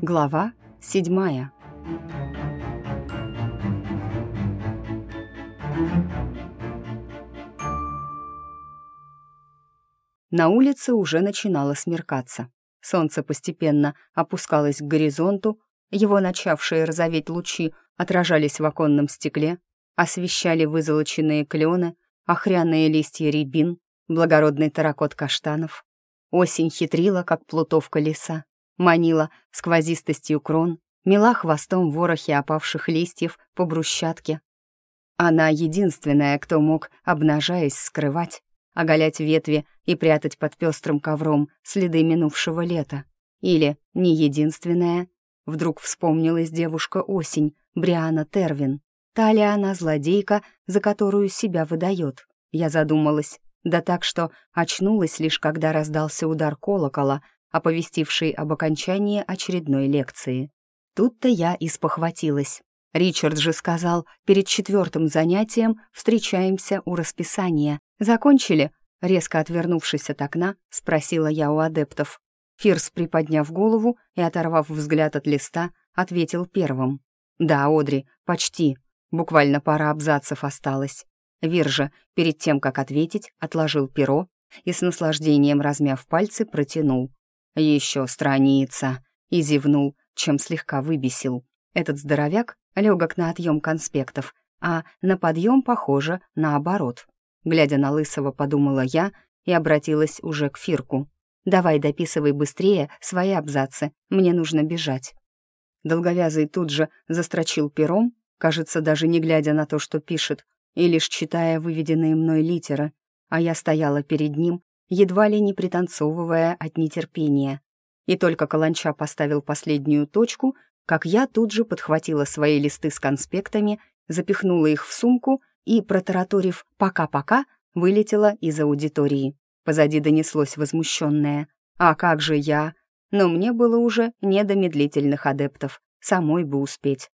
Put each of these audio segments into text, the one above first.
Глава седьмая. На улице уже начинало смеркаться. Солнце постепенно опускалось к горизонту, его начавшие розоветь лучи отражались в оконном стекле, освещали вызолоченные клены, охряные листья рябин, благородный таракот каштанов. Осень хитрила, как плутовка леса, манила сквозистостью крон, мела хвостом ворохи опавших листьев по брусчатке. Она единственная, кто мог, обнажаясь, скрывать, оголять ветви и прятать под пестрым ковром следы минувшего лета. Или не единственная. Вдруг вспомнилась девушка осень, Бриана Тервин. Та ли она злодейка, за которую себя выдает? Я задумалась, да так что очнулась лишь когда раздался удар колокола, оповестивший об окончании очередной лекции. Тут-то я и спохватилась. Ричард же сказал, перед четвертым занятием встречаемся у расписания. Закончили? Резко отвернувшись от окна, спросила я у адептов. Фирс, приподняв голову и оторвав взгляд от листа, ответил первым. «Да, Одри, почти. Буквально пара абзацев осталось». Вир же, перед тем, как ответить, отложил перо и с наслаждением, размяв пальцы, протянул. Еще страница. И зевнул, чем слегка выбесил. Этот здоровяк легок на отъем конспектов, а на подъем, похоже, наоборот. Глядя на Лысого, подумала я и обратилась уже к Фирку. «Давай дописывай быстрее свои абзацы, мне нужно бежать». Долговязый тут же застрочил пером, кажется, даже не глядя на то, что пишет, и лишь читая выведенные мной литеры, а я стояла перед ним, едва ли не пританцовывая от нетерпения. И только Каланча поставил последнюю точку, как я тут же подхватила свои листы с конспектами, запихнула их в сумку и, протараторив «пока-пока», вылетела из аудитории. Позади донеслось возмущенное. «А как же я?» Но мне было уже не до медлительных адептов, самой бы успеть.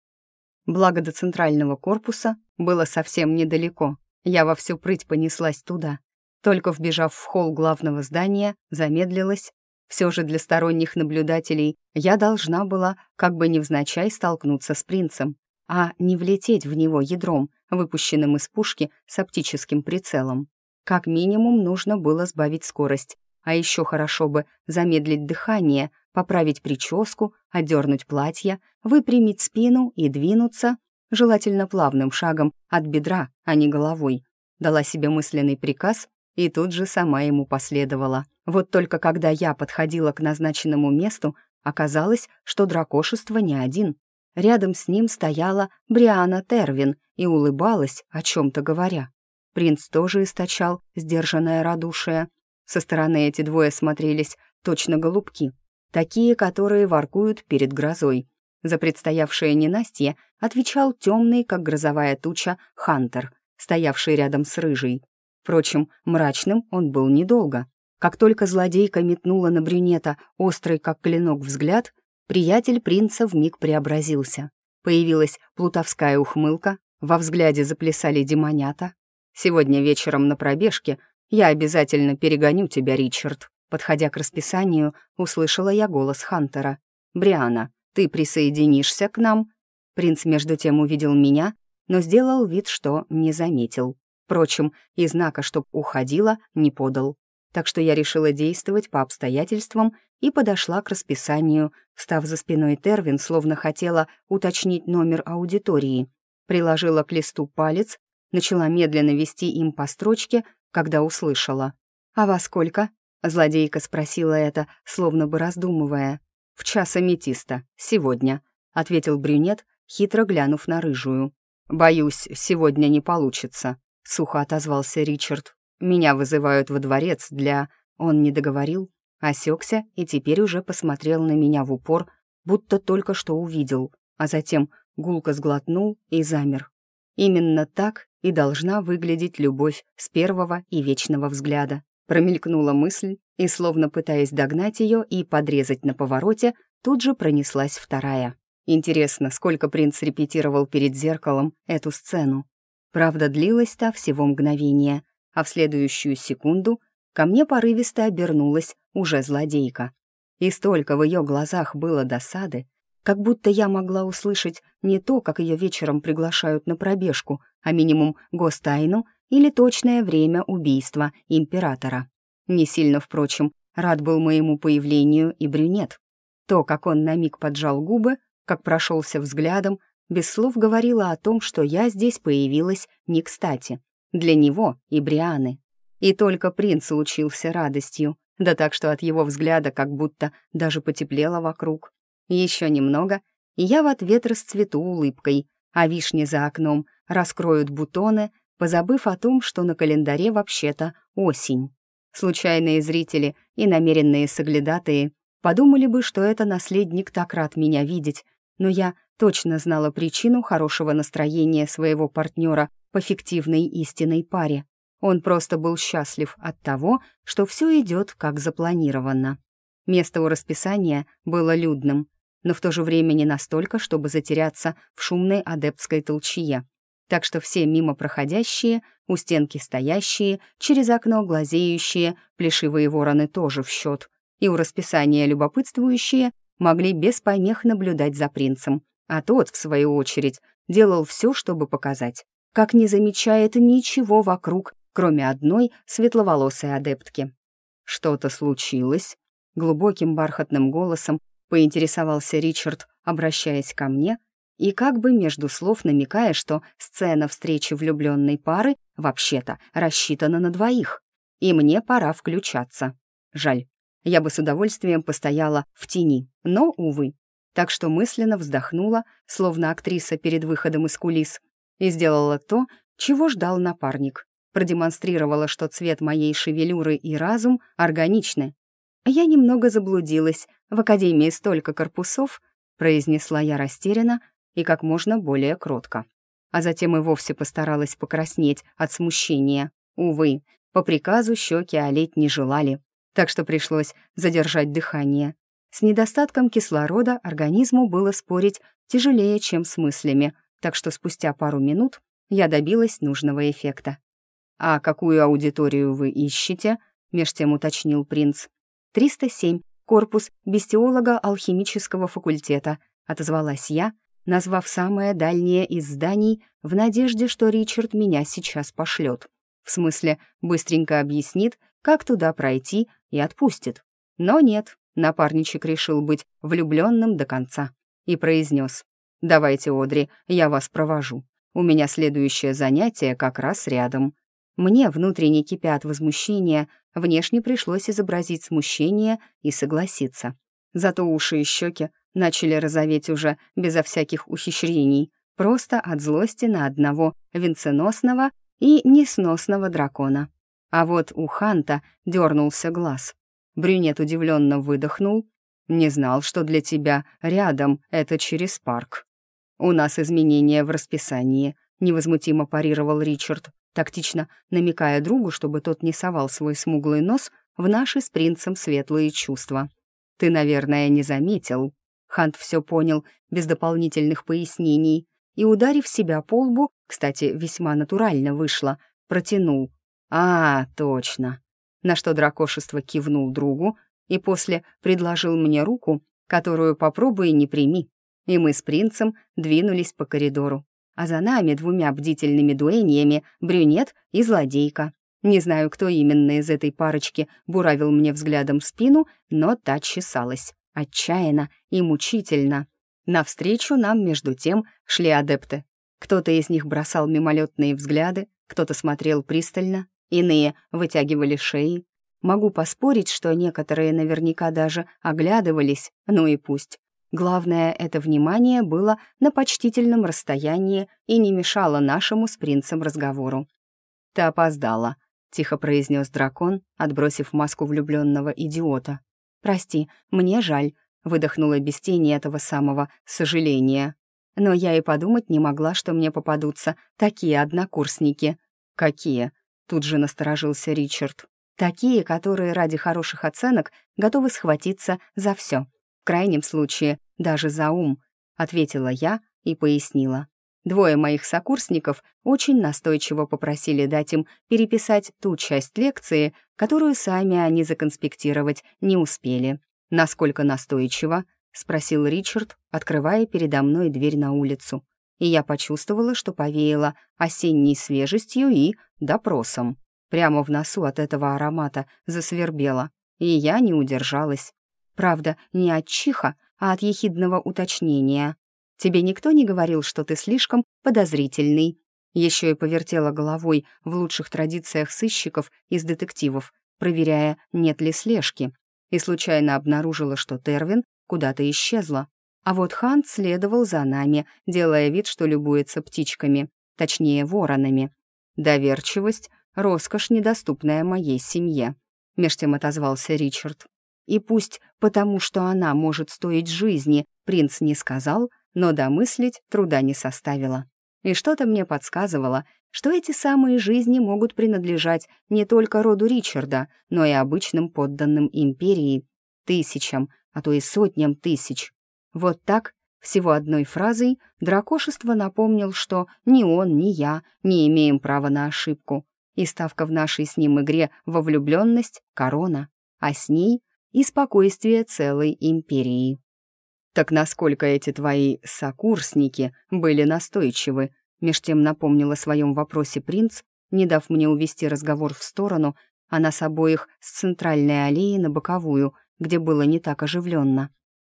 Благо до центрального корпуса было совсем недалеко. Я во всю прыть понеслась туда. Только вбежав в холл главного здания, замедлилась. Все же для сторонних наблюдателей я должна была как бы невзначай столкнуться с принцем, а не влететь в него ядром, выпущенным из пушки с оптическим прицелом. Как минимум нужно было сбавить скорость, а еще хорошо бы замедлить дыхание, поправить прическу, одернуть платье, выпрямить спину и двинуться, желательно плавным шагом, от бедра, а не головой. Дала себе мысленный приказ и тут же сама ему последовала. Вот только когда я подходила к назначенному месту, оказалось, что дракошество не один. Рядом с ним стояла Бриана Тервин и улыбалась, о чем-то говоря. Принц тоже источал сдержанное радушие. Со стороны эти двое смотрелись точно голубки, такие, которые воркуют перед грозой. За предстоявшее ненастье отвечал темный, как грозовая туча, Хантер, стоявший рядом с рыжей. Впрочем, мрачным он был недолго. Как только злодейка метнула на брюнета острый, как клинок, взгляд, приятель принца вмиг преобразился. Появилась плутовская ухмылка, во взгляде заплясали демонята. «Сегодня вечером на пробежке я обязательно перегоню тебя, Ричард». Подходя к расписанию, услышала я голос Хантера. «Бриана, ты присоединишься к нам?» Принц между тем увидел меня, но сделал вид, что не заметил. Впрочем, и знака, чтоб уходила, не подал. Так что я решила действовать по обстоятельствам и подошла к расписанию, встав за спиной Тервин, словно хотела уточнить номер аудитории. Приложила к листу палец, начала медленно вести им по строчке, когда услышала. «А во сколько?» — злодейка спросила это, словно бы раздумывая. «В час аметиста, сегодня», — ответил брюнет, хитро глянув на рыжую. «Боюсь, сегодня не получится», — сухо отозвался Ричард. «Меня вызывают во дворец для...» Он не договорил, осекся и теперь уже посмотрел на меня в упор, будто только что увидел, а затем гулко сглотнул и замер. Именно так и должна выглядеть любовь с первого и вечного взгляда. Промелькнула мысль, и, словно пытаясь догнать ее и подрезать на повороте, тут же пронеслась вторая. Интересно, сколько принц репетировал перед зеркалом эту сцену. Правда, длилась-то всего мгновение, а в следующую секунду ко мне порывисто обернулась уже злодейка. И столько в ее глазах было досады, как будто я могла услышать не то, как ее вечером приглашают на пробежку, а минимум гостайну или точное время убийства императора. Не сильно, впрочем, рад был моему появлению и брюнет. То, как он на миг поджал губы, как прошелся взглядом, без слов говорила о том, что я здесь появилась не кстати. Для него и Брианы. И только принц лучился радостью, да так что от его взгляда как будто даже потеплело вокруг. Еще немного, и я в ответ расцвету улыбкой, а вишни за окном раскроют бутоны, позабыв о том, что на календаре вообще-то осень. Случайные зрители и намеренные соглядатые подумали бы, что это наследник так рад меня видеть, но я точно знала причину хорошего настроения своего партнера по фиктивной истинной паре. Он просто был счастлив от того, что все идет как запланировано. Место у расписания было людным, но в то же время не настолько, чтобы затеряться в шумной адептской толчье. Так что все мимо проходящие, у стенки стоящие, через окно глазеющие, плешивые вороны тоже в счет, и у расписания любопытствующие могли без помех наблюдать за принцем, а тот, в свою очередь, делал все, чтобы показать, как не замечает ничего вокруг, кроме одной светловолосой адептки. «Что-то случилось?» Глубоким бархатным голосом поинтересовался Ричард, обращаясь ко мне, и как бы между слов намекая, что сцена встречи влюбленной пары вообще-то рассчитана на двоих, и мне пора включаться. Жаль, я бы с удовольствием постояла в тени, но, увы. Так что мысленно вздохнула, словно актриса перед выходом из кулис, и сделала то, чего ждал напарник. Продемонстрировала, что цвет моей шевелюры и разум органичны. Я немного заблудилась. В академии столько корпусов, произнесла я растерянно и как можно более кротко. А затем и вовсе постаралась покраснеть от смущения. Увы, по приказу щеки олеть не желали, так что пришлось задержать дыхание. С недостатком кислорода организму было спорить тяжелее, чем с мыслями, так что спустя пару минут я добилась нужного эффекта. «А какую аудиторию вы ищете?» — меж тем уточнил принц. «307, корпус бестиолога алхимического факультета», — отозвалась я, назвав самое дальнее из зданий в надежде, что Ричард меня сейчас пошлет. В смысле, быстренько объяснит, как туда пройти и отпустит. Но нет, напарничек решил быть влюбленным до конца и произнес. «Давайте, Одри, я вас провожу. У меня следующее занятие как раз рядом». Мне, внутренне кипя от возмущения, внешне пришлось изобразить смущение и согласиться. Зато уши и щеки начали розоветь уже безо всяких ухищрений, просто от злости на одного венценосного и несносного дракона. А вот у Ханта дернулся глаз. Брюнет удивленно выдохнул. «Не знал, что для тебя рядом это через парк». «У нас изменения в расписании», — невозмутимо парировал Ричард, тактично намекая другу, чтобы тот не совал свой смуглый нос в наши с принцем светлые чувства. «Ты, наверное, не заметил». Хант все понял, без дополнительных пояснений, и, ударив себя по лбу, кстати, весьма натурально вышло, протянул. «А, точно!» На что дракошество кивнул другу и после предложил мне руку, которую попробуй не прими. И мы с принцем двинулись по коридору. А за нами двумя бдительными дуэниями брюнет и злодейка. Не знаю, кто именно из этой парочки буравил мне взглядом спину, но та чесалась. Отчаянно и мучительно. Навстречу нам, между тем, шли адепты. Кто-то из них бросал мимолетные взгляды, кто-то смотрел пристально, Иные вытягивали шеи. Могу поспорить, что некоторые наверняка даже оглядывались, ну и пусть. Главное, это внимание было на почтительном расстоянии и не мешало нашему с принцем разговору. «Ты опоздала», — тихо произнес дракон, отбросив маску влюбленного идиота. «Прости, мне жаль», — выдохнула без тени этого самого сожаления. Но я и подумать не могла, что мне попадутся такие однокурсники. «Какие?» Тут же насторожился Ричард. Такие, которые ради хороших оценок готовы схватиться за все. В крайнем случае, даже за ум, ответила я и пояснила. Двое моих сокурсников очень настойчиво попросили дать им переписать ту часть лекции, которую сами они законспектировать не успели. Насколько настойчиво, спросил Ричард, открывая передо мной дверь на улицу. И я почувствовала, что повеяло осенней свежестью и допросом. Прямо в носу от этого аромата засвербело, и я не удержалась. Правда, не от чиха, а от ехидного уточнения. «Тебе никто не говорил, что ты слишком подозрительный?» Еще и повертела головой в лучших традициях сыщиков из детективов, проверяя, нет ли слежки, и случайно обнаружила, что Тервин куда-то исчезла. А вот Хант следовал за нами, делая вид, что любуется птичками, точнее, воронами. Доверчивость — роскошь, недоступная моей семье, — меж тем отозвался Ричард. И пусть потому, что она может стоить жизни, принц не сказал, но домыслить труда не составило. И что-то мне подсказывало, что эти самые жизни могут принадлежать не только роду Ричарда, но и обычным подданным империи, тысячам, а то и сотням тысяч. Вот так, всего одной фразой, дракошество напомнил, что ни он, ни я не имеем права на ошибку, и ставка в нашей с ним игре во влюбленность — корона, а с ней и спокойствие целой империи. «Так насколько эти твои сокурсники были настойчивы?» Меж тем напомнил о своем вопросе принц, не дав мне увести разговор в сторону, а нас обоих с центральной аллеи на боковую, где было не так оживленно.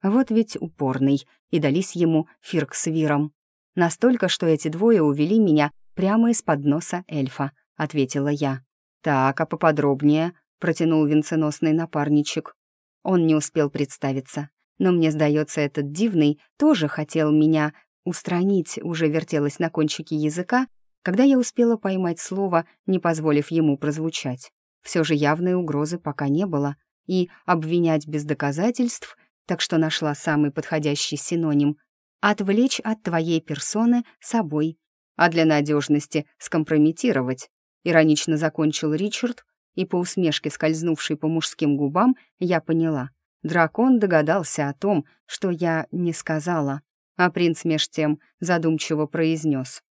Вот ведь упорный, и дались ему фирк с виром. Настолько, что эти двое увели меня прямо из-под носа эльфа, ответила я. «Так, а поподробнее?» — протянул венценосный напарничек. Он не успел представиться. Но мне сдается, этот дивный тоже хотел меня устранить, уже вертелась на кончике языка, когда я успела поймать слово, не позволив ему прозвучать. Все же явной угрозы пока не было, и обвинять без доказательств, так что нашла самый подходящий синоним — отвлечь от твоей персоны собой, а для надежности скомпрометировать. Иронично закончил Ричард, и по усмешке, скользнувшей по мужским губам, я поняла. Дракон догадался о том, что я не сказала, а принц меж тем задумчиво произнес.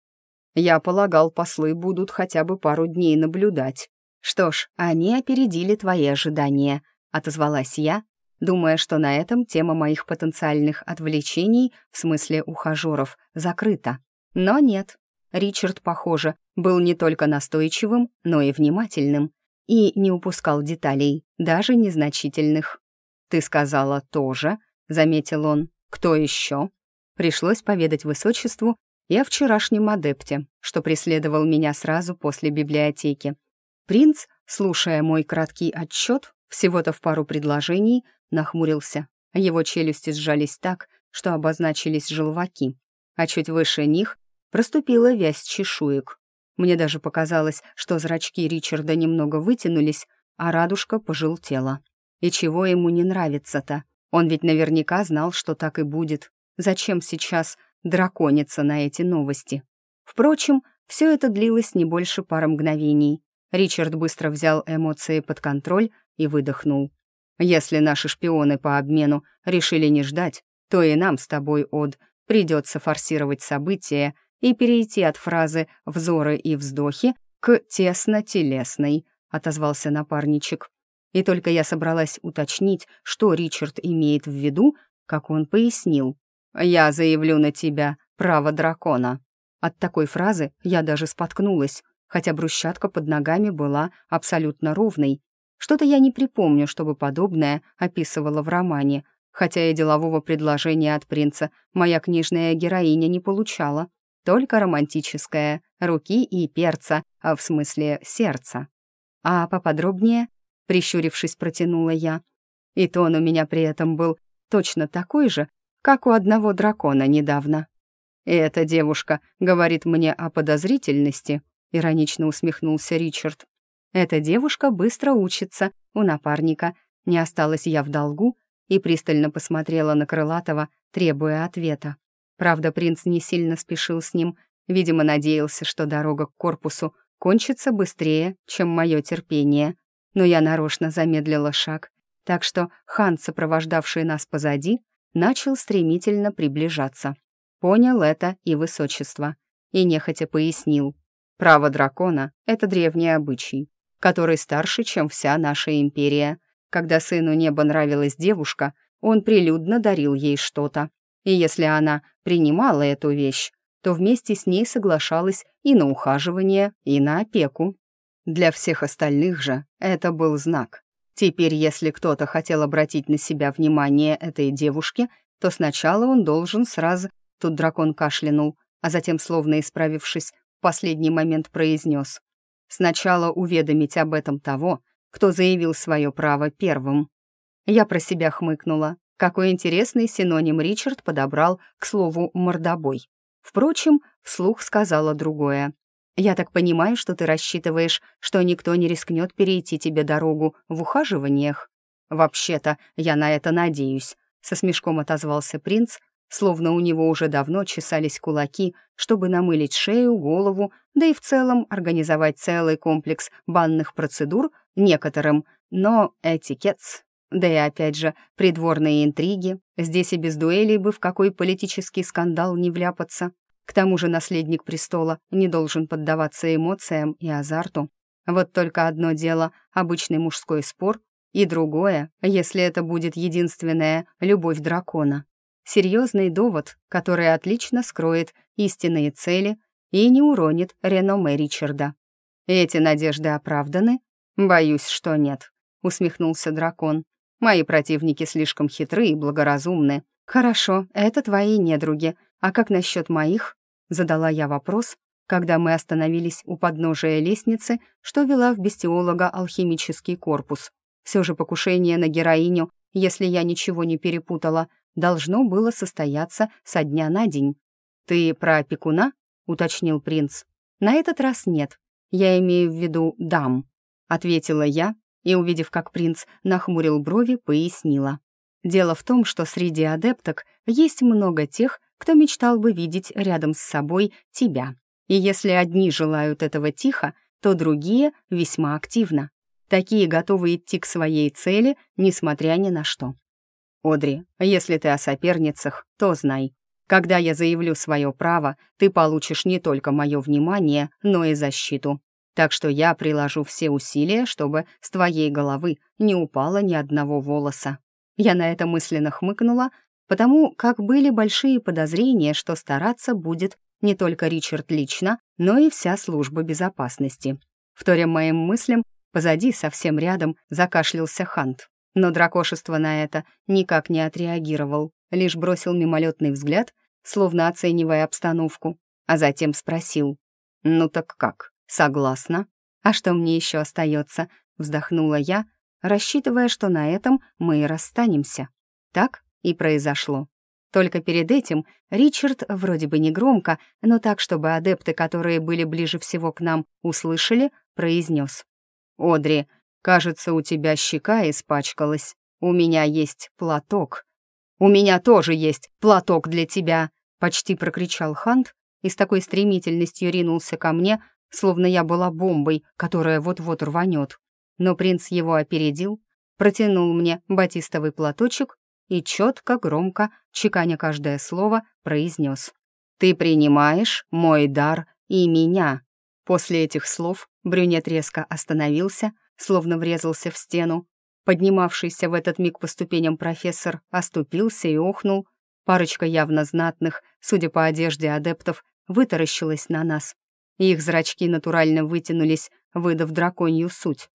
«Я полагал, послы будут хотя бы пару дней наблюдать. Что ж, они опередили твои ожидания», — отозвалась я, думая, что на этом тема моих потенциальных отвлечений, в смысле ухажеров, закрыта. Но нет. Ричард, похоже, был не только настойчивым, но и внимательным и не упускал деталей, даже незначительных. «Ты сказала тоже», — заметил он. «Кто еще?» Пришлось поведать высочеству и о вчерашнем адепте, что преследовал меня сразу после библиотеки. Принц, слушая мой краткий отчет, всего-то в пару предложений, нахмурился. Его челюсти сжались так, что обозначились желваки, а чуть выше них проступила вязь чешуек. Мне даже показалось, что зрачки Ричарда немного вытянулись, а радужка пожелтела. И чего ему не нравится-то? Он ведь наверняка знал, что так и будет. Зачем сейчас дракониться на эти новости? Впрочем, все это длилось не больше пары мгновений. Ричард быстро взял эмоции под контроль и выдохнул. «Если наши шпионы по обмену решили не ждать, то и нам с тобой, Од, придется форсировать события и перейти от фразы «взоры и вздохи» к «тесно-телесной», — отозвался напарничек. И только я собралась уточнить, что Ричард имеет в виду, как он пояснил. «Я заявлю на тебя право дракона». От такой фразы я даже споткнулась, хотя брусчатка под ногами была абсолютно ровной. Что-то я не припомню, чтобы подобное описывала в романе, хотя и делового предложения от принца моя книжная героиня не получала только романтическое, руки и перца, а в смысле сердца. А поподробнее, прищурившись, протянула я. И тон у меня при этом был точно такой же, как у одного дракона недавно. И эта девушка говорит мне о подозрительности, иронично усмехнулся Ричард. Эта девушка быстро учится у напарника. Не осталась я в долгу и пристально посмотрела на Крылатого, требуя ответа. Правда, принц не сильно спешил с ним, видимо, надеялся, что дорога к корпусу кончится быстрее, чем мое терпение. Но я нарочно замедлила шаг, так что хан, сопровождавший нас позади, начал стремительно приближаться. Понял это и высочество, и нехотя пояснил. Право дракона — это древний обычай, который старше, чем вся наша империя. Когда сыну неба нравилась девушка, он прилюдно дарил ей что-то. И если она принимала эту вещь, то вместе с ней соглашалась и на ухаживание, и на опеку. Для всех остальных же это был знак. Теперь, если кто-то хотел обратить на себя внимание этой девушки, то сначала он должен сразу... Тут дракон кашлянул, а затем, словно исправившись, в последний момент произнес. Сначала уведомить об этом того, кто заявил свое право первым. Я про себя хмыкнула. Какой интересный синоним Ричард подобрал к слову «мордобой». Впрочем, вслух сказала другое. «Я так понимаю, что ты рассчитываешь, что никто не рискнет перейти тебе дорогу в ухаживаниях?» «Вообще-то, я на это надеюсь», — со смешком отозвался принц, словно у него уже давно чесались кулаки, чтобы намылить шею, голову, да и в целом организовать целый комплекс банных процедур некоторым, но этикетс. Да и опять же, придворные интриги, здесь и без дуэлей бы в какой политический скандал не вляпаться. К тому же наследник престола не должен поддаваться эмоциям и азарту. Вот только одно дело — обычный мужской спор, и другое, если это будет единственная любовь дракона. Серьезный довод, который отлично скроет истинные цели и не уронит реноме Ричарда. Эти надежды оправданы? Боюсь, что нет, усмехнулся дракон. Мои противники слишком хитры и благоразумны. Хорошо, это твои недруги. А как насчет моих? Задала я вопрос, когда мы остановились у подножия лестницы, что вела в бестиолога алхимический корпус. Все же покушение на героиню, если я ничего не перепутала, должно было состояться со дня на день. «Ты про опекуна?» — уточнил принц. «На этот раз нет. Я имею в виду дам», — ответила я и, увидев, как принц нахмурил брови, пояснила. «Дело в том, что среди адепток есть много тех, кто мечтал бы видеть рядом с собой тебя. И если одни желают этого тихо, то другие весьма активно. Такие готовы идти к своей цели, несмотря ни на что. Одри, если ты о соперницах, то знай. Когда я заявлю свое право, ты получишь не только мое внимание, но и защиту. Так что я приложу все усилия, чтобы с твоей головы не упало ни одного волоса. Я на это мысленно хмыкнула, потому как были большие подозрения, что стараться будет не только Ричард лично, но и вся служба безопасности. Вторя моим мыслям, Позади, совсем рядом, закашлялся Хант. Но дракошество на это никак не отреагировал, лишь бросил мимолетный взгляд, словно оценивая обстановку, а затем спросил. «Ну так как, согласна?» «А что мне еще остается?» — вздохнула я, рассчитывая, что на этом мы и расстанемся. Так и произошло. Только перед этим Ричард, вроде бы негромко, но так, чтобы адепты, которые были ближе всего к нам, услышали, произнес. «Одри, кажется, у тебя щека испачкалась. У меня есть платок». «У меня тоже есть платок для тебя!» — почти прокричал Хант и с такой стремительностью ринулся ко мне, словно я была бомбой, которая вот-вот рванет. Но принц его опередил, протянул мне батистовый платочек и четко, громко, чеканя каждое слово, произнес. «Ты принимаешь мой дар и меня». После этих слов Брюнет резко остановился, словно врезался в стену. Поднимавшийся в этот миг по ступеням профессор оступился и охнул. Парочка явно знатных, судя по одежде адептов, вытаращилась на нас. Их зрачки натурально вытянулись, выдав драконью суть.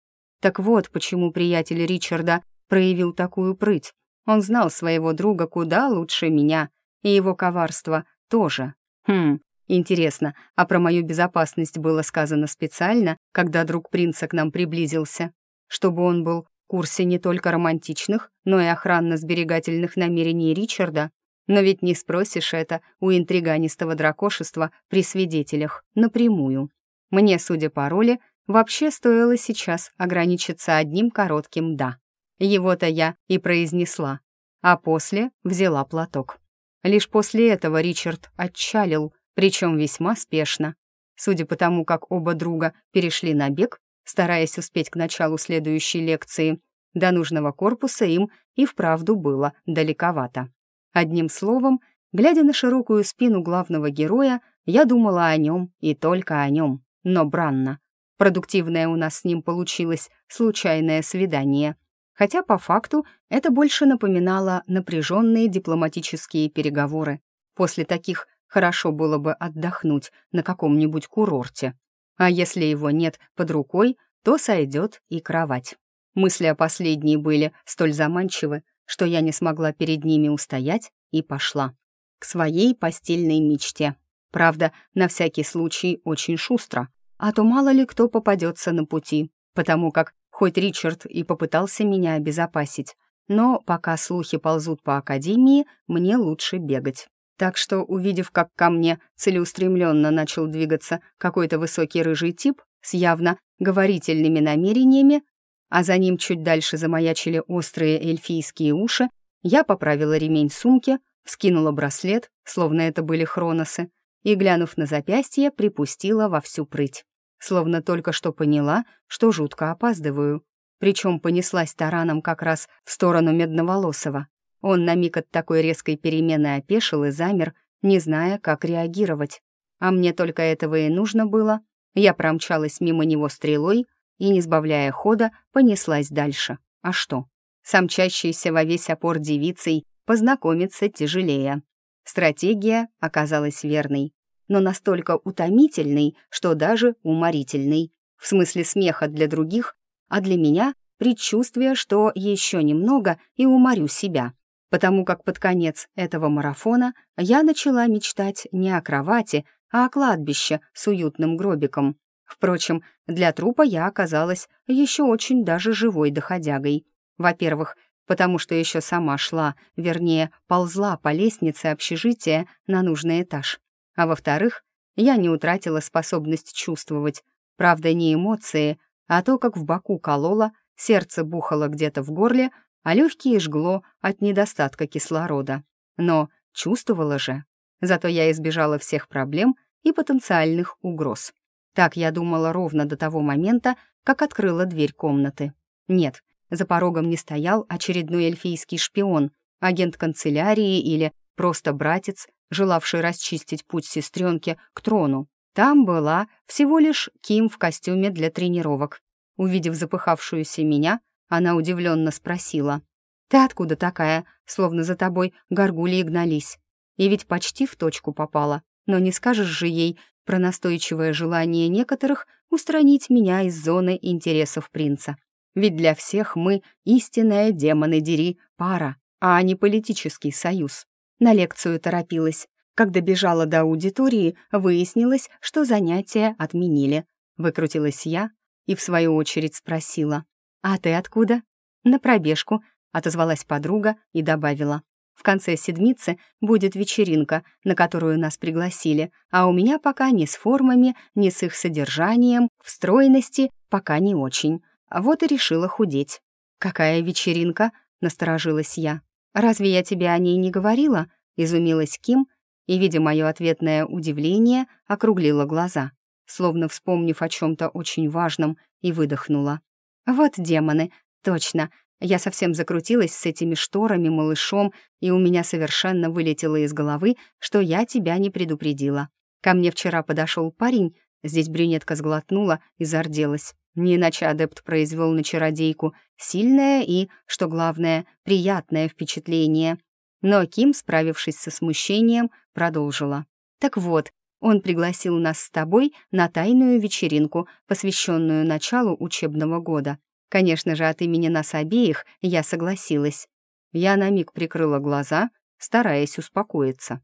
Так вот, почему приятель Ричарда проявил такую прыть. Он знал своего друга куда лучше меня, и его коварство тоже. Хм, Интересно, а про мою безопасность было сказано специально, когда друг принца к нам приблизился? Чтобы он был в курсе не только романтичных, но и охранно-сберегательных намерений Ричарда? Но ведь не спросишь это у интриганистого дракошества при свидетелях напрямую. Мне, судя по роли, вообще стоило сейчас ограничиться одним коротким «да». Его-то я и произнесла, а после взяла платок. Лишь после этого Ричард отчалил, причем весьма спешно. Судя по тому, как оба друга перешли на бег, стараясь успеть к началу следующей лекции, до нужного корпуса им и вправду было далековато. Одним словом, глядя на широкую спину главного героя, я думала о нем и только о нем, но бранно. Продуктивное у нас с ним получилось случайное свидание. Хотя по факту это больше напоминало напряженные дипломатические переговоры. После таких хорошо было бы отдохнуть на каком-нибудь курорте. А если его нет под рукой, то сойдет и кровать. Мысли о последней были столь заманчивы, что я не смогла перед ними устоять и пошла к своей постельной мечте. Правда, на всякий случай очень шустро, а то мало ли кто попадется на пути, потому как хоть Ричард и попытался меня обезопасить, но пока слухи ползут по Академии, мне лучше бегать. Так что, увидев, как ко мне целеустремленно начал двигаться какой-то высокий рыжий тип с явно говорительными намерениями, а за ним чуть дальше замаячили острые эльфийские уши, я поправила ремень сумки, вскинула браслет, словно это были хроносы, и, глянув на запястье, припустила во всю прыть. Словно только что поняла, что жутко опаздываю. Причем понеслась тараном как раз в сторону Медноволосого. Он на миг от такой резкой перемены опешил и замер, не зная, как реагировать. А мне только этого и нужно было. Я промчалась мимо него стрелой и, не сбавляя хода, понеслась дальше. А что? Самчащийся во весь опор девицей познакомиться тяжелее. Стратегия оказалась верной, но настолько утомительной, что даже уморительной. В смысле смеха для других, а для меня предчувствие, что еще немного и уморю себя. Потому как под конец этого марафона я начала мечтать не о кровати, а о кладбище с уютным гробиком. Впрочем, для трупа я оказалась еще очень даже живой доходягой. Во-первых, потому что еще сама шла, вернее, ползла по лестнице общежития на нужный этаж. А во-вторых, я не утратила способность чувствовать, правда, не эмоции, а то, как в боку кололо, сердце бухало где-то в горле, а легкие жгло от недостатка кислорода. Но чувствовала же. Зато я избежала всех проблем и потенциальных угроз. Так я думала ровно до того момента, как открыла дверь комнаты. Нет, за порогом не стоял очередной эльфийский шпион, агент канцелярии или просто братец, желавший расчистить путь сестренке к трону. Там была всего лишь Ким в костюме для тренировок. Увидев запыхавшуюся меня, она удивленно спросила. «Ты откуда такая? Словно за тобой горгульи гнались. И ведь почти в точку попала. Но не скажешь же ей про настойчивое желание некоторых устранить меня из зоны интересов принца. Ведь для всех мы истинная демоны дери пара, а не политический союз. На лекцию торопилась. Когда бежала до аудитории, выяснилось, что занятия отменили. Выкрутилась я и в свою очередь спросила. «А ты откуда?» «На пробежку», — отозвалась подруга и добавила. «В конце седмицы будет вечеринка, на которую нас пригласили, а у меня пока ни с формами, ни с их содержанием, в стройности пока не очень. Вот и решила худеть. «Какая вечеринка?» — насторожилась я. «Разве я тебе о ней не говорила?» — изумилась Ким и, видя мое ответное удивление, округлила глаза, словно вспомнив о чем-то очень важном, и выдохнула. «Вот демоны, точно. Я совсем закрутилась с этими шторами, малышом, и у меня совершенно вылетело из головы, что я тебя не предупредила. Ко мне вчера подошел парень, здесь брюнетка сглотнула и зарделась. Не иначе адепт произвел на чародейку сильное и, что главное, приятное впечатление. Но Ким, справившись со смущением, продолжила. «Так вот, он пригласил нас с тобой на тайную вечеринку, посвященную началу учебного года. Конечно же, от имени нас обеих я согласилась. Я на миг прикрыла глаза, стараясь успокоиться.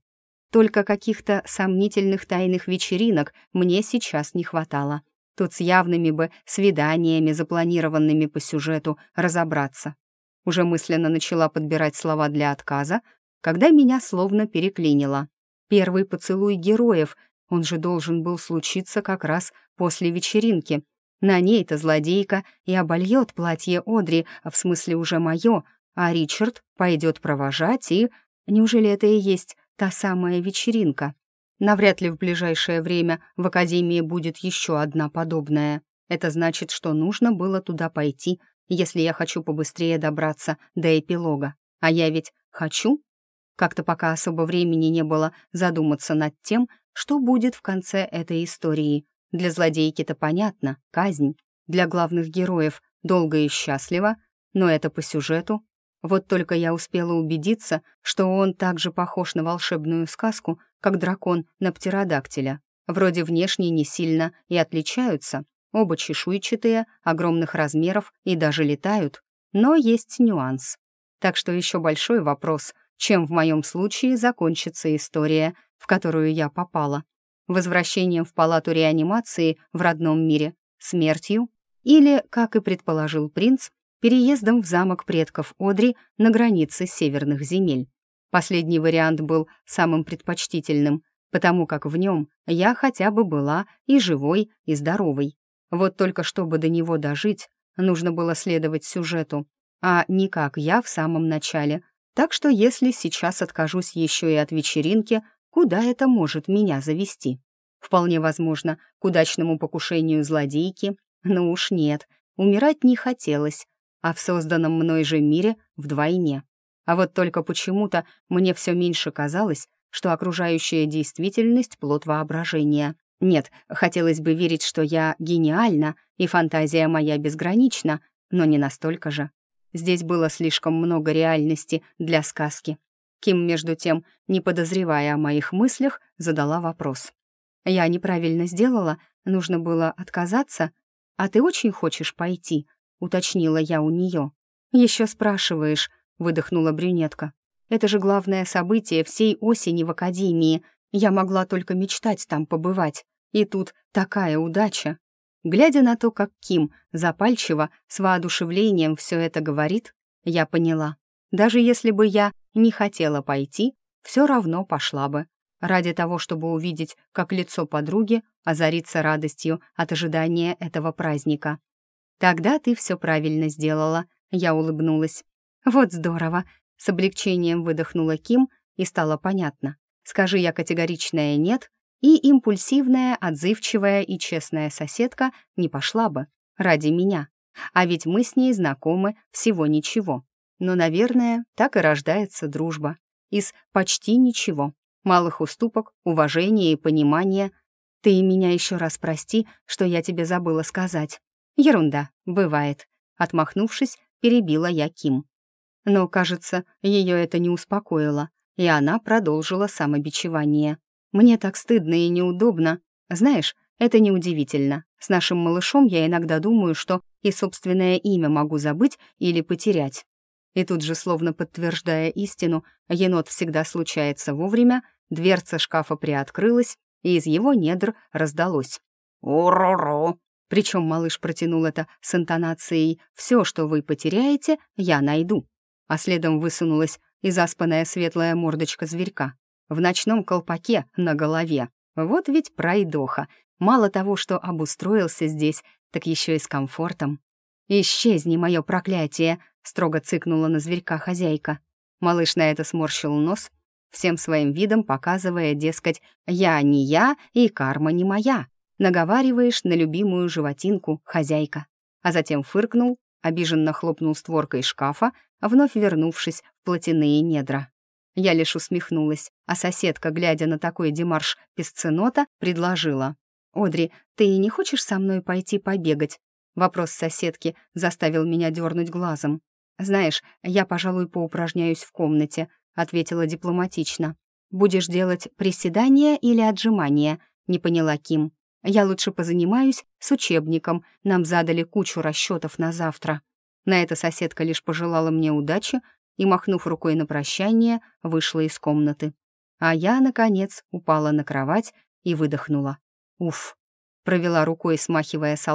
Только каких-то сомнительных тайных вечеринок мне сейчас не хватало. Тут с явными бы свиданиями, запланированными по сюжету, разобраться. Уже мысленно начала подбирать слова для отказа, когда меня словно переклинило. Первый поцелуй героев, он же должен был случиться как раз после вечеринки. На ней-то злодейка и обольет платье Одри, а в смысле уже мое, а Ричард пойдет провожать и... Неужели это и есть та самая вечеринка? Навряд ли в ближайшее время в Академии будет еще одна подобная. Это значит, что нужно было туда пойти, если я хочу побыстрее добраться до эпилога. А я ведь хочу? Как-то пока особо времени не было задуматься над тем, что будет в конце этой истории. Для злодейки-то понятно, казнь. Для главных героев долго и счастливо, но это по сюжету. Вот только я успела убедиться, что он так же похож на волшебную сказку, как дракон на птеродактиля. Вроде внешне не сильно и отличаются, оба чешуйчатые, огромных размеров и даже летают, но есть нюанс. Так что еще большой вопрос, чем в моем случае закончится история, в которую я попала. Возвращением в палату реанимации в родном мире, смертью или, как и предположил принц, переездом в замок предков Одри на границе северных земель. Последний вариант был самым предпочтительным, потому как в нем я хотя бы была и живой, и здоровой. Вот только чтобы до него дожить, нужно было следовать сюжету, а не как я в самом начале. Так что если сейчас откажусь еще и от вечеринки, куда это может меня завести? Вполне возможно, к удачному покушению злодейки ну уж нет, умирать не хотелось, а в созданном мной же мире вдвойне. А вот только почему-то мне все меньше казалось, что окружающая действительность — плод воображения. Нет, хотелось бы верить, что я гениальна, и фантазия моя безгранична, но не настолько же. Здесь было слишком много реальности для сказки. Ким, между тем, не подозревая о моих мыслях, задала вопрос. «Я неправильно сделала? Нужно было отказаться?» «А ты очень хочешь пойти?» — уточнила я у нее. «Еще спрашиваешь», — выдохнула брюнетка. «Это же главное событие всей осени в академии. Я могла только мечтать там побывать. И тут такая удача». Глядя на то, как Ким запальчиво, с воодушевлением все это говорит, я поняла. Даже если бы я не хотела пойти, все равно пошла бы ради того, чтобы увидеть, как лицо подруги озарится радостью от ожидания этого праздника. «Тогда ты все правильно сделала», — я улыбнулась. «Вот здорово», — с облегчением выдохнула Ким, и стало понятно. Скажи я категоричное «нет», и импульсивная, отзывчивая и честная соседка не пошла бы ради меня. А ведь мы с ней знакомы всего ничего. Но, наверное, так и рождается дружба. Из почти ничего малых уступок, уважения и понимания. Ты меня еще раз прости, что я тебе забыла сказать. Ерунда, бывает. Отмахнувшись, перебила я Ким. Но, кажется, ее это не успокоило, и она продолжила самобичевание. Мне так стыдно и неудобно. Знаешь, это неудивительно. С нашим малышом я иногда думаю, что и собственное имя могу забыть или потерять. И тут же, словно подтверждая истину, енот всегда случается вовремя, Дверца шкафа приоткрылась, и из его недр раздалось «Уруру!». Причем малыш протянул это с интонацией «Все, что вы потеряете, я найду». А следом высунулась и заспанная светлая мордочка зверька в ночном колпаке на голове. Вот ведь пройдоха. Мало того, что обустроился здесь, так еще и с комфортом. «Исчезни, мое проклятие!» — строго цыкнула на зверька хозяйка. Малыш на это сморщил нос всем своим видом показывая, дескать, «я не я и карма не моя», наговариваешь на любимую животинку хозяйка. А затем фыркнул, обиженно хлопнул створкой шкафа, вновь вернувшись в плотяные недра. Я лишь усмехнулась, а соседка, глядя на такой демарш песценота, предложила. «Одри, ты не хочешь со мной пойти побегать?» Вопрос соседки заставил меня дернуть глазом. «Знаешь, я, пожалуй, поупражняюсь в комнате, ответила дипломатично. «Будешь делать приседания или отжимания?» — не поняла Ким. «Я лучше позанимаюсь с учебником. Нам задали кучу расчетов на завтра». На это соседка лишь пожелала мне удачи и, махнув рукой на прощание, вышла из комнаты. А я, наконец, упала на кровать и выдохнула. Уф. Провела рукой, смахивая с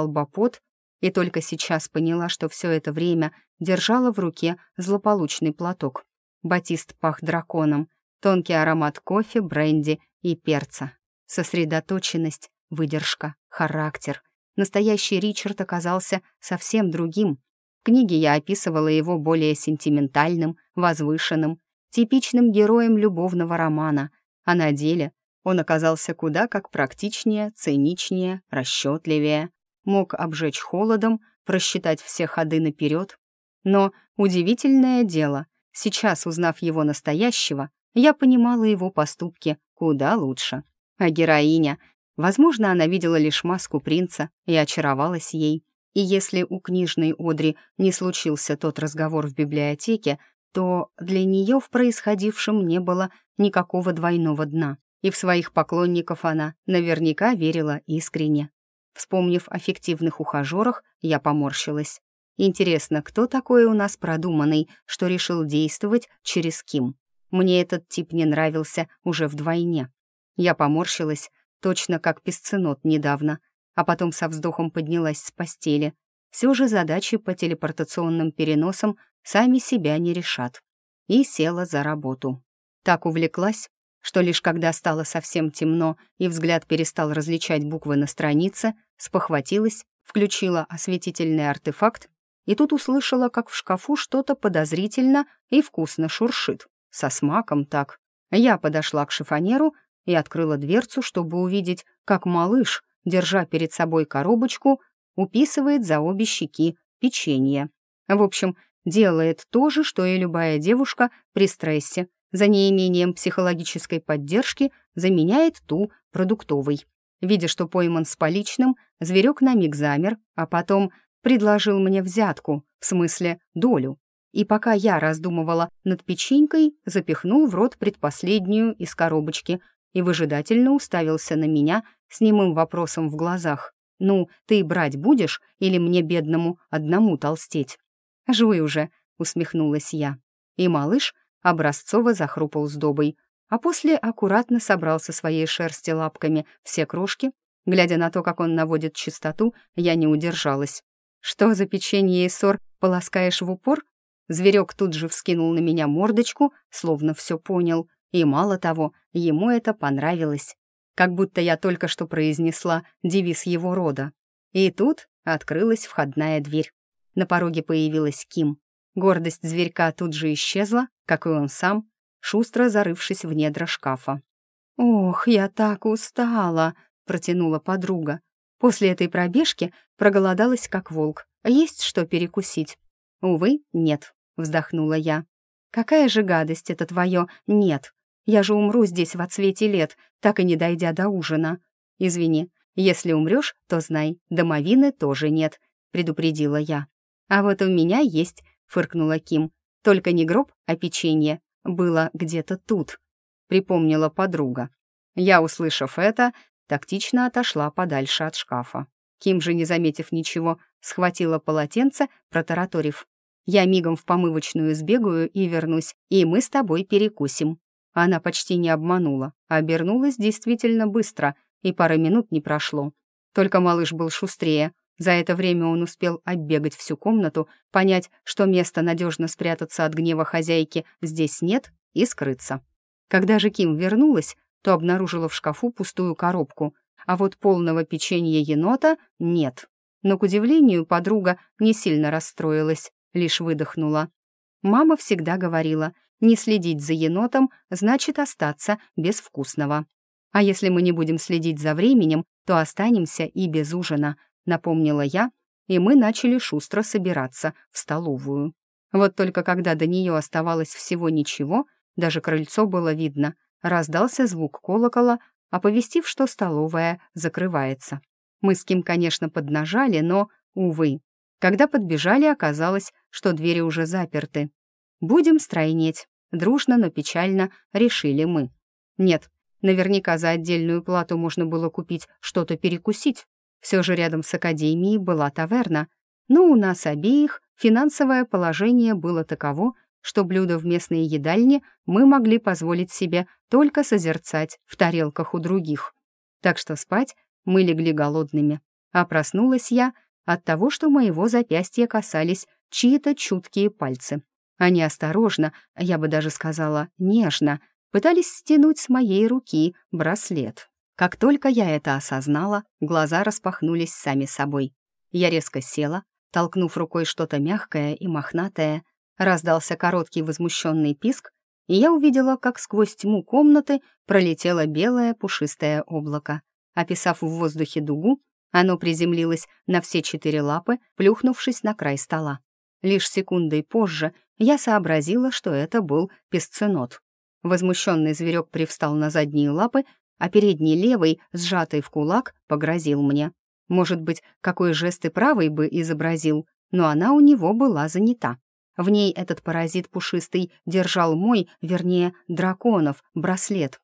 и только сейчас поняла, что все это время держала в руке злополучный платок. Батист пах драконом, тонкий аромат кофе, бренди и перца. Сосредоточенность, выдержка, характер. Настоящий Ричард оказался совсем другим. В книге я описывала его более сентиментальным, возвышенным, типичным героем любовного романа, а на деле он оказался куда как практичнее, циничнее, расчетливее, мог обжечь холодом, просчитать все ходы наперед. Но удивительное дело, Сейчас, узнав его настоящего, я понимала его поступки куда лучше. А героиня, возможно, она видела лишь маску принца и очаровалась ей. И если у книжной Одри не случился тот разговор в библиотеке, то для нее в происходившем не было никакого двойного дна, и в своих поклонников она наверняка верила искренне. Вспомнив о фиктивных ухажерах, я поморщилась. Интересно, кто такой у нас продуманный, что решил действовать через Ким? Мне этот тип не нравился уже вдвойне. Я поморщилась, точно как песценот недавно, а потом со вздохом поднялась с постели. Все же задачи по телепортационным переносам сами себя не решат. И села за работу. Так увлеклась, что лишь когда стало совсем темно и взгляд перестал различать буквы на странице, спохватилась, включила осветительный артефакт и тут услышала, как в шкафу что-то подозрительно и вкусно шуршит. Со смаком так. Я подошла к шифонеру и открыла дверцу, чтобы увидеть, как малыш, держа перед собой коробочку, уписывает за обе щеки печенье. В общем, делает то же, что и любая девушка при стрессе. За неимением психологической поддержки заменяет ту продуктовой. Видя, что пойман с поличным, зверек на миг замер, а потом предложил мне взятку, в смысле долю. И пока я раздумывала над печенькой, запихнул в рот предпоследнюю из коробочки и выжидательно уставился на меня с немым вопросом в глазах. «Ну, ты брать будешь или мне, бедному, одному толстеть?» «Жуй уже», — усмехнулась я. И малыш образцово захрупал сдобой, а после аккуратно собрал со своей шерсти лапками все крошки. Глядя на то, как он наводит чистоту, я не удержалась. «Что за печенье и ссор полоскаешь в упор?» Зверек тут же вскинул на меня мордочку, словно все понял, и мало того, ему это понравилось. Как будто я только что произнесла девиз его рода. И тут открылась входная дверь. На пороге появилась Ким. Гордость зверька тут же исчезла, как и он сам, шустро зарывшись в недра шкафа. «Ох, я так устала!» — протянула подруга. После этой пробежки проголодалась как волк. Есть что перекусить? Увы, нет, вздохнула я. Какая же гадость это твое «нет». Я же умру здесь в отсвете лет, так и не дойдя до ужина. Извини, если умрешь, то знай, домовины тоже нет, предупредила я. А вот у меня есть, фыркнула Ким. Только не гроб, а печенье. Было где-то тут, припомнила подруга. Я, услышав это, тактично отошла подальше от шкафа. Ким же, не заметив ничего, схватила полотенце, протараторив. «Я мигом в помывочную сбегаю и вернусь, и мы с тобой перекусим». Она почти не обманула, обернулась действительно быстро, и пары минут не прошло. Только малыш был шустрее. За это время он успел оббегать всю комнату, понять, что места надежно спрятаться от гнева хозяйки здесь нет, и скрыться. Когда же Ким вернулась, то обнаружила в шкафу пустую коробку, а вот полного печенья енота нет. Но, к удивлению, подруга не сильно расстроилась, лишь выдохнула. Мама всегда говорила, не следить за енотом значит остаться без вкусного. А если мы не будем следить за временем, то останемся и без ужина, напомнила я, и мы начали шустро собираться в столовую. Вот только когда до нее оставалось всего ничего, даже крыльцо было видно, Раздался звук колокола, оповестив, что столовая закрывается. Мы с Ким, конечно, поднажали, но, увы. Когда подбежали, оказалось, что двери уже заперты. «Будем стройнеть», — дружно, но печально решили мы. Нет, наверняка за отдельную плату можно было купить что-то перекусить. Все же рядом с академией была таверна. Но у нас обеих финансовое положение было таково, что блюда в местной едальне мы могли позволить себе только созерцать в тарелках у других. Так что спать мы легли голодными. А проснулась я от того, что моего запястья касались чьи-то чуткие пальцы. Они осторожно, я бы даже сказала нежно, пытались стянуть с моей руки браслет. Как только я это осознала, глаза распахнулись сами собой. Я резко села, толкнув рукой что-то мягкое и мохнатое, Раздался короткий возмущенный писк, и я увидела, как сквозь тьму комнаты пролетело белое пушистое облако. Описав в воздухе дугу, оно приземлилось на все четыре лапы, плюхнувшись на край стола. Лишь секундой позже я сообразила, что это был песценот. Возмущенный зверек привстал на задние лапы, а передний левый, сжатый в кулак, погрозил мне. Может быть, какой жест и правой бы изобразил, но она у него была занята. В ней этот паразит пушистый держал мой, вернее, драконов, браслет.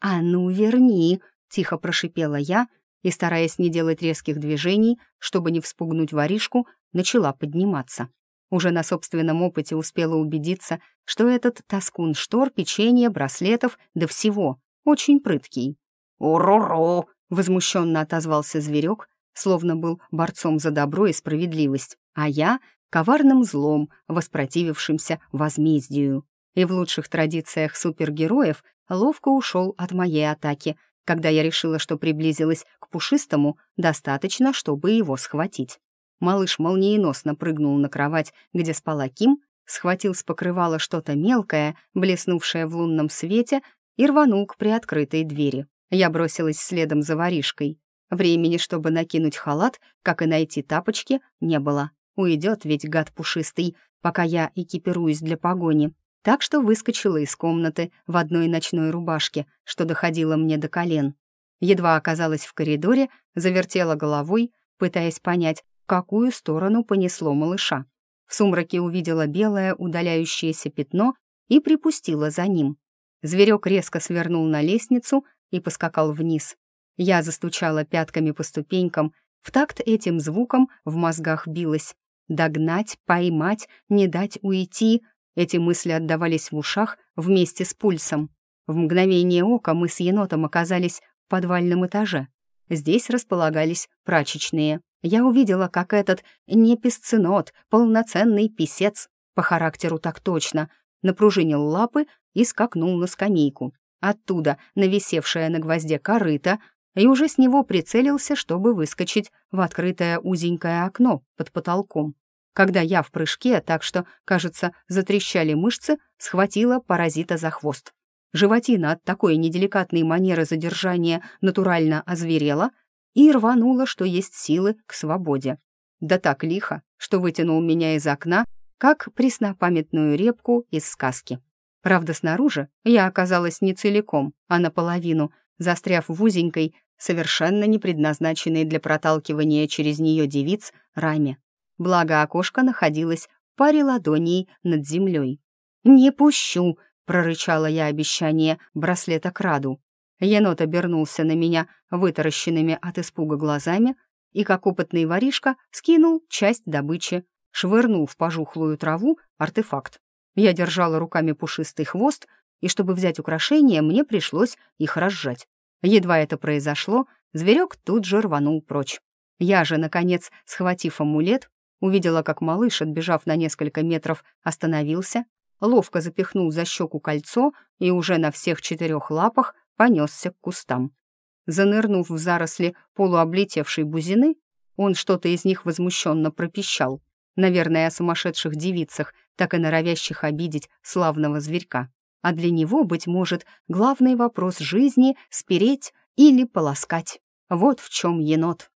«А ну, верни!» — тихо прошипела я и, стараясь не делать резких движений, чтобы не вспугнуть воришку, начала подниматься. Уже на собственном опыте успела убедиться, что этот тоскун штор, печенье, браслетов, да всего, очень прыткий. «Уру-ру!» — возмущенно отозвался зверек, словно был борцом за добро и справедливость, а я — коварным злом, воспротивившимся возмездию. И в лучших традициях супергероев ловко ушел от моей атаки, когда я решила, что приблизилась к пушистому достаточно, чтобы его схватить. Малыш молниеносно прыгнул на кровать, где спала Ким, схватил с покрывала что-то мелкое, блеснувшее в лунном свете, и рванул к приоткрытой двери. Я бросилась следом за воришкой. Времени, чтобы накинуть халат, как и найти тапочки, не было. Уйдет ведь гад пушистый, пока я экипируюсь для погони. Так что выскочила из комнаты в одной ночной рубашке, что доходило мне до колен. Едва оказалась в коридоре, завертела головой, пытаясь понять, какую сторону понесло малыша. В сумраке увидела белое удаляющееся пятно и припустила за ним. Зверек резко свернул на лестницу и поскакал вниз. Я застучала пятками по ступенькам, в такт этим звуком в мозгах билось. Догнать, поймать, не дать уйти — эти мысли отдавались в ушах вместе с пульсом. В мгновение ока мы с енотом оказались в подвальном этаже. Здесь располагались прачечные. Я увидела, как этот не песценот, полноценный писец, по характеру так точно, напружинил лапы и скакнул на скамейку. Оттуда нависевшая на гвозде корыто и уже с него прицелился, чтобы выскочить в открытое узенькое окно под потолком. Когда я в прыжке, так что, кажется, затрещали мышцы, схватила паразита за хвост. Животина от такой неделикатной манеры задержания натурально озверела и рванула, что есть силы, к свободе. Да так лихо, что вытянул меня из окна, как преснопамятную репку из сказки. Правда, снаружи я оказалась не целиком, а наполовину, застряв в узенькой, совершенно не предназначенной для проталкивания через нее девиц, раме. Благо окошко находилось в паре ладоней над землей. «Не пущу!» — прорычала я обещание браслета краду. Енот обернулся на меня вытаращенными от испуга глазами и, как опытный воришка, скинул часть добычи, швырнул в пожухлую траву артефакт. Я держала руками пушистый хвост, и чтобы взять украшения, мне пришлось их разжать. Едва это произошло, зверек тут же рванул прочь. Я же, наконец, схватив амулет, увидела, как малыш, отбежав на несколько метров, остановился, ловко запихнул за щеку кольцо и уже на всех четырех лапах понесся к кустам. Занырнув в заросли полуоблетевшей бузины, он что-то из них возмущенно пропищал. Наверное, о сумасшедших девицах, так и норовящих обидеть славного зверька. А для него, быть может, главный вопрос жизни — спереть или полоскать. Вот в чем енот.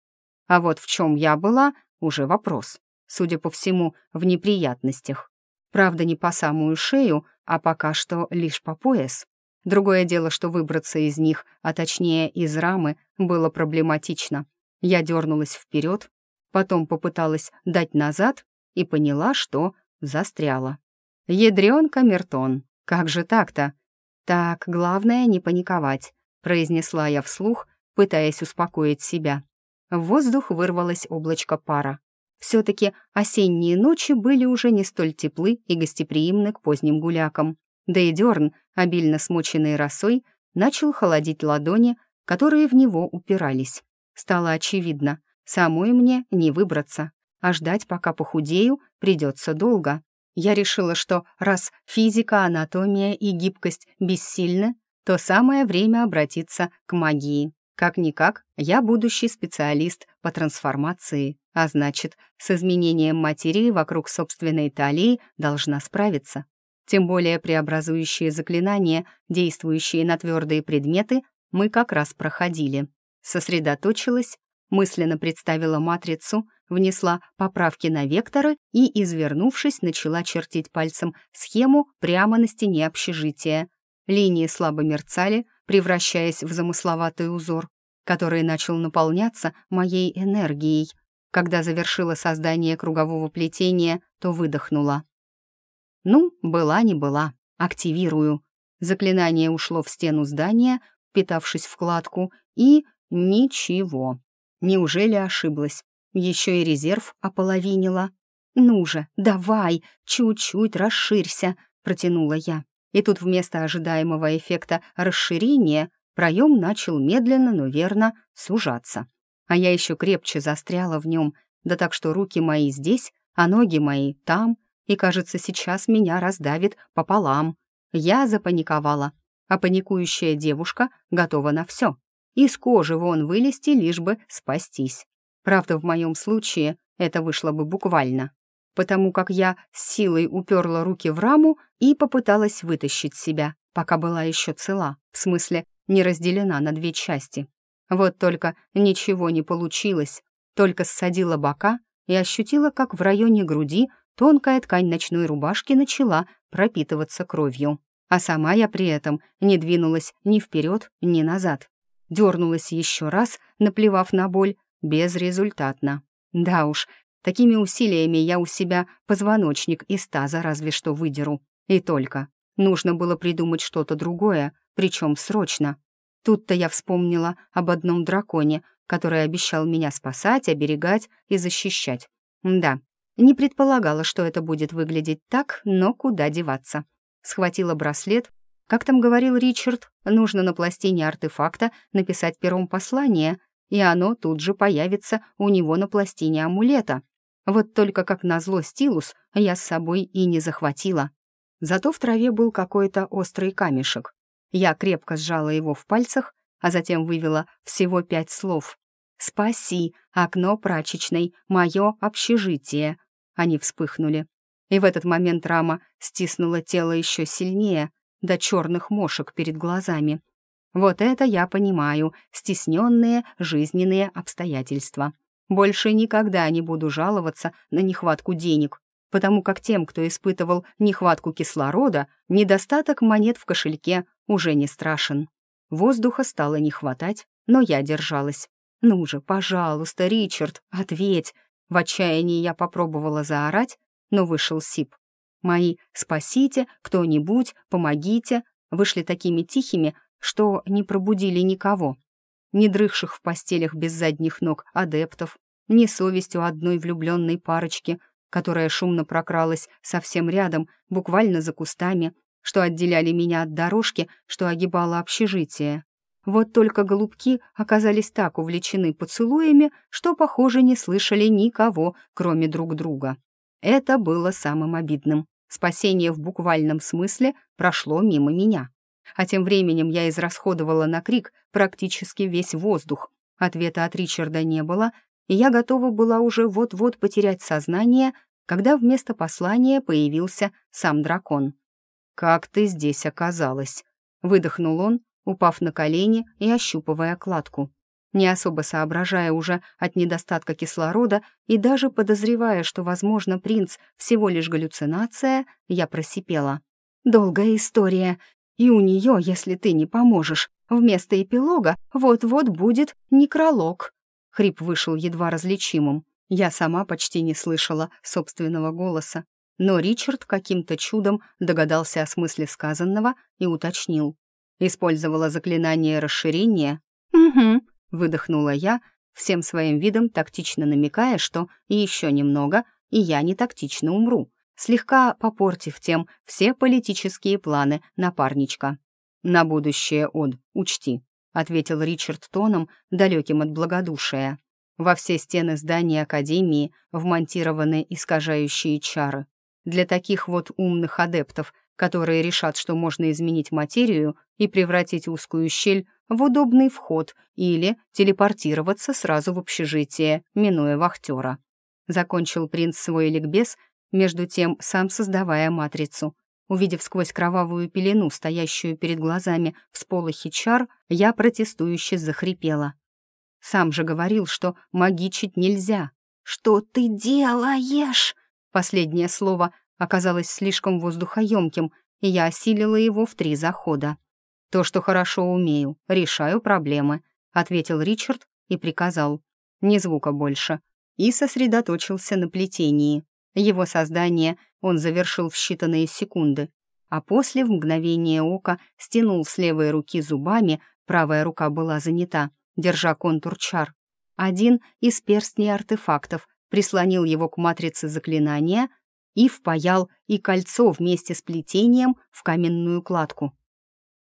А вот в чем я была — уже вопрос. Судя по всему, в неприятностях. Правда, не по самую шею, а пока что лишь по пояс. Другое дело, что выбраться из них, а точнее из рамы, было проблематично. Я дернулась вперед, потом попыталась дать назад и поняла, что застряла. Ядрён камертон. Как же так-то? Так, главное не паниковать, произнесла я вслух, пытаясь успокоить себя. В воздух вырвалось облачко пара. Все-таки осенние ночи были уже не столь теплы и гостеприимны к поздним гулякам. Да и дерн, обильно смоченный росой, начал холодить ладони, которые в него упирались. Стало очевидно, самой мне не выбраться, а ждать, пока похудею, придется долго. Я решила, что раз физика, анатомия и гибкость бессильны, то самое время обратиться к магии. Как-никак, я будущий специалист по трансформации, а значит, с изменением материи вокруг собственной талии должна справиться. Тем более преобразующие заклинания, действующие на твердые предметы, мы как раз проходили. Сосредоточилась, мысленно представила матрицу, внесла поправки на векторы и, извернувшись, начала чертить пальцем схему прямо на стене общежития. Линии слабо мерцали, превращаясь в замысловатый узор. который начал наполняться моей энергией. Когда завершила создание кругового плетения, то выдохнула. Ну, была не была. Активирую. Заклинание ушло в стену здания, впитавшись в кладку, и ничего. Неужели ошиблась? Еще и резерв ополовинила. «Ну же, давай, чуть-чуть расширься», — протянула я. И тут вместо ожидаемого эффекта расширения проем начал медленно, но верно сужаться. А я еще крепче застряла в нем, да так что руки мои здесь, а ноги мои там, и, кажется, сейчас меня раздавит пополам. Я запаниковала, а паникующая девушка готова на все. Из кожи вон вылезти, лишь бы спастись. Правда, в моем случае это вышло бы буквально потому как я с силой уперла руки в раму и попыталась вытащить себя, пока была еще цела, в смысле не разделена на две части. Вот только ничего не получилось, только ссадила бока и ощутила, как в районе груди тонкая ткань ночной рубашки начала пропитываться кровью. А сама я при этом не двинулась ни вперед, ни назад. Дернулась еще раз, наплевав на боль, безрезультатно. Да уж, Такими усилиями я у себя позвоночник из таза разве что выдеру. И только. Нужно было придумать что-то другое, причем срочно. Тут-то я вспомнила об одном драконе, который обещал меня спасать, оберегать и защищать. Да, не предполагала, что это будет выглядеть так, но куда деваться. Схватила браслет. Как там говорил Ричард, нужно на пластине артефакта написать пером послание, и оно тут же появится у него на пластине амулета. Вот только как назло стилус я с собой и не захватила. Зато в траве был какой-то острый камешек. Я крепко сжала его в пальцах, а затем вывела всего пять слов. «Спаси! Окно прачечной! Мое общежитие!» Они вспыхнули. И в этот момент рама стиснула тело еще сильнее, до черных мошек перед глазами. Вот это я понимаю, стесненные жизненные обстоятельства. Больше никогда не буду жаловаться на нехватку денег, потому как тем, кто испытывал нехватку кислорода, недостаток монет в кошельке уже не страшен. Воздуха стало не хватать, но я держалась. «Ну же, пожалуйста, Ричард, ответь!» В отчаянии я попробовала заорать, но вышел сип. Мои «спасите», «кто-нибудь», «помогите» вышли такими тихими, что не пробудили никого ни дрыхших в постелях без задних ног адептов, ни совестью одной влюбленной парочки, которая шумно прокралась совсем рядом, буквально за кустами, что отделяли меня от дорожки, что огибала общежитие. Вот только голубки оказались так увлечены поцелуями, что, похоже, не слышали никого, кроме друг друга. Это было самым обидным. Спасение в буквальном смысле прошло мимо меня. А тем временем я израсходовала на крик практически весь воздух. Ответа от Ричарда не было, и я готова была уже вот-вот потерять сознание, когда вместо послания появился сам дракон. «Как ты здесь оказалась?» — выдохнул он, упав на колени и ощупывая кладку. Не особо соображая уже от недостатка кислорода и даже подозревая, что, возможно, принц всего лишь галлюцинация, я просипела. «Долгая история. И у нее, если ты не поможешь, вместо эпилога вот-вот будет некролог». Хрип вышел едва различимым. Я сама почти не слышала собственного голоса, но Ричард каким-то чудом догадался о смысле сказанного и уточнил. Использовала заклинание расширения. «Угу», — выдохнула я, всем своим видом тактично намекая, что еще немного, и я не тактично умру слегка попортив тем все политические планы напарничка. «На будущее, Од, учти», — ответил Ричард тоном, далеким от благодушия. Во все стены здания Академии вмонтированы искажающие чары. Для таких вот умных адептов, которые решат, что можно изменить материю и превратить узкую щель в удобный вход или телепортироваться сразу в общежитие, минуя вахтера. Закончил принц свой ликбез между тем сам создавая матрицу. Увидев сквозь кровавую пелену, стоящую перед глазами всполохи чар, я протестующе захрипела. Сам же говорил, что магичить нельзя. «Что ты делаешь?» Последнее слово оказалось слишком воздухоемким, и я осилила его в три захода. То, что хорошо умею, решаю проблемы. — ответил Ричард и приказал. «Ни звука больше». И сосредоточился на плетении. Его создание он завершил в считанные секунды, а после в мгновение ока стянул с левой руки зубами, правая рука была занята, держа контур чар. Один из перстней артефактов прислонил его к матрице заклинания и впаял и кольцо вместе с плетением в каменную кладку.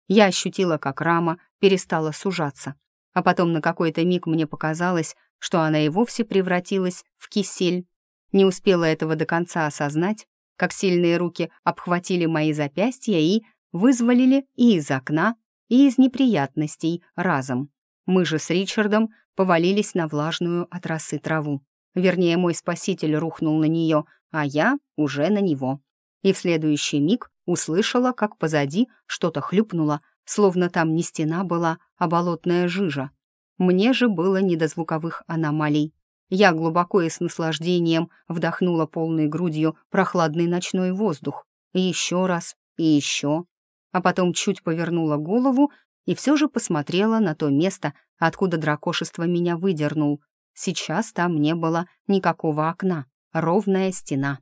Я ощутила, как рама перестала сужаться, а потом на какой-то миг мне показалось, что она и вовсе превратилась в кисель. Не успела этого до конца осознать, как сильные руки обхватили мои запястья и вызволили и из окна, и из неприятностей разом. Мы же с Ричардом повалились на влажную от росы траву. Вернее, мой спаситель рухнул на нее, а я уже на него. И в следующий миг услышала, как позади что-то хлюпнуло, словно там не стена была, а болотная жижа. Мне же было не до звуковых аномалий. Я глубоко и с наслаждением вдохнула полной грудью прохладный ночной воздух. Еще раз, и еще. А потом чуть повернула голову и все же посмотрела на то место, откуда дракошество меня выдернул. Сейчас там не было никакого окна, ровная стена.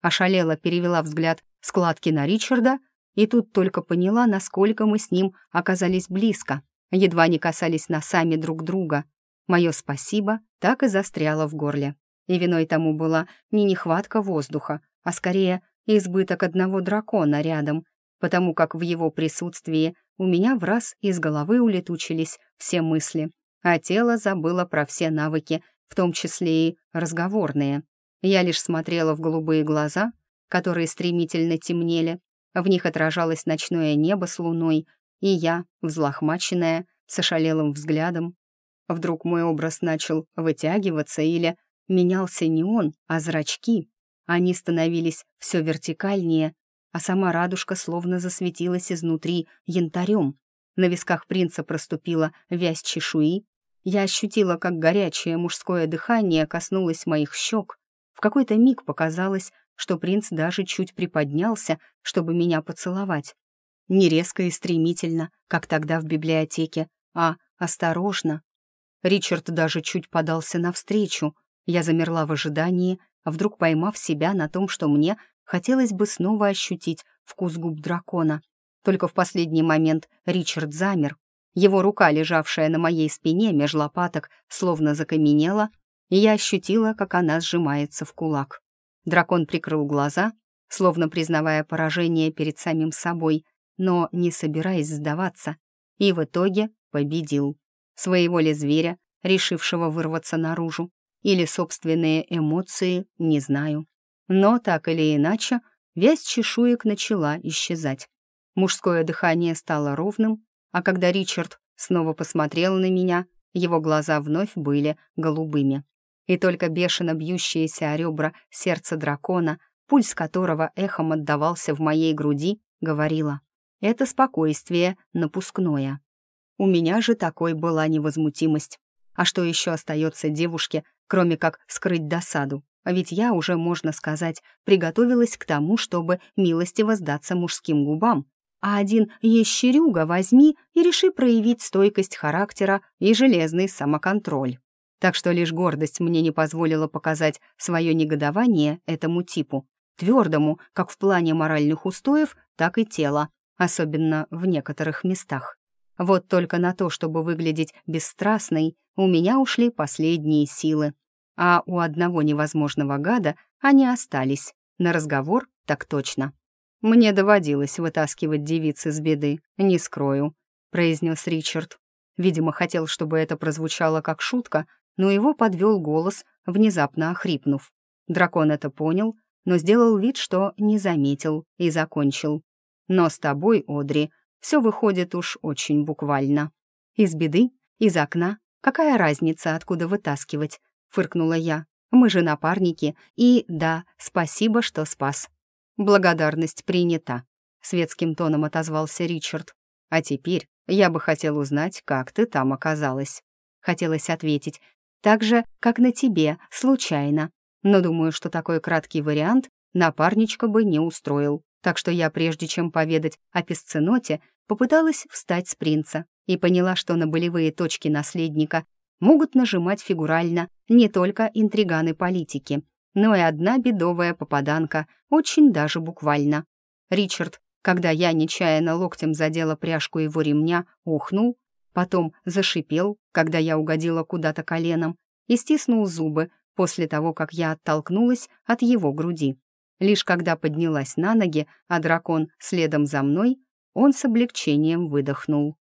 Ошалела перевела взгляд складки на Ричарда и тут только поняла, насколько мы с ним оказались близко едва не касались носами друг друга. Мое спасибо так и застряло в горле. И виной тому была не нехватка воздуха, а скорее избыток одного дракона рядом, потому как в его присутствии у меня в раз из головы улетучились все мысли, а тело забыло про все навыки, в том числе и разговорные. Я лишь смотрела в голубые глаза, которые стремительно темнели, в них отражалось ночное небо с луной, и я, взлохмаченная, с ошалелым взглядом. Вдруг мой образ начал вытягиваться или менялся не он, а зрачки. Они становились все вертикальнее, а сама радужка словно засветилась изнутри янтарем. На висках принца проступила вязь чешуи. Я ощутила, как горячее мужское дыхание коснулось моих щек. В какой-то миг показалось, что принц даже чуть приподнялся, чтобы меня поцеловать. Не резко и стремительно, как тогда в библиотеке, а осторожно. Ричард даже чуть подался навстречу. Я замерла в ожидании, вдруг поймав себя на том, что мне хотелось бы снова ощутить вкус губ дракона. Только в последний момент Ричард замер. Его рука, лежавшая на моей спине меж лопаток, словно закаменела, и я ощутила, как она сжимается в кулак. Дракон прикрыл глаза, словно признавая поражение перед самим собой, но не собираясь сдаваться, и в итоге победил. Своего ли зверя, решившего вырваться наружу, или собственные эмоции, не знаю. Но так или иначе, вязь чешуек начала исчезать. Мужское дыхание стало ровным, а когда Ричард снова посмотрел на меня, его глаза вновь были голубыми. И только бешено бьющееся о ребра сердце дракона, пульс которого эхом отдавался в моей груди, говорило это спокойствие напускное. У меня же такой была невозмутимость. А что еще остается девушке, кроме как скрыть досаду? А ведь я уже, можно сказать, приготовилась к тому, чтобы милостиво сдаться мужским губам. А один ящерюга возьми и реши проявить стойкость характера и железный самоконтроль. Так что лишь гордость мне не позволила показать свое негодование этому типу, твердому как в плане моральных устоев, так и тела, особенно в некоторых местах. Вот только на то, чтобы выглядеть бесстрастной, у меня ушли последние силы. А у одного невозможного гада они остались. На разговор так точно. «Мне доводилось вытаскивать девиц из беды, не скрою», — произнес Ричард. Видимо, хотел, чтобы это прозвучало как шутка, но его подвел голос, внезапно охрипнув. Дракон это понял, но сделал вид, что не заметил, и закончил. Но с тобой, Одри, все выходит уж очень буквально. Из беды, из окна. Какая разница, откуда вытаскивать? Фыркнула я. Мы же напарники, и да, спасибо, что спас. Благодарность принята. Светским тоном отозвался Ричард. А теперь я бы хотел узнать, как ты там оказалась. Хотелось ответить. Так же, как на тебе, случайно. Но думаю, что такой краткий вариант напарничка бы не устроил. так что я, прежде чем поведать о песценоте, попыталась встать с принца и поняла, что на болевые точки наследника могут нажимать фигурально не только интриганы политики, но и одна бедовая попаданка, очень даже буквально. Ричард, когда я нечаянно локтем задела пряжку его ремня, ухнул, потом зашипел, когда я угодила куда-то коленом, и стиснул зубы после того, как я оттолкнулась от его груди. Лишь когда поднялась на ноги, а дракон следом за мной, он с облегчением выдохнул.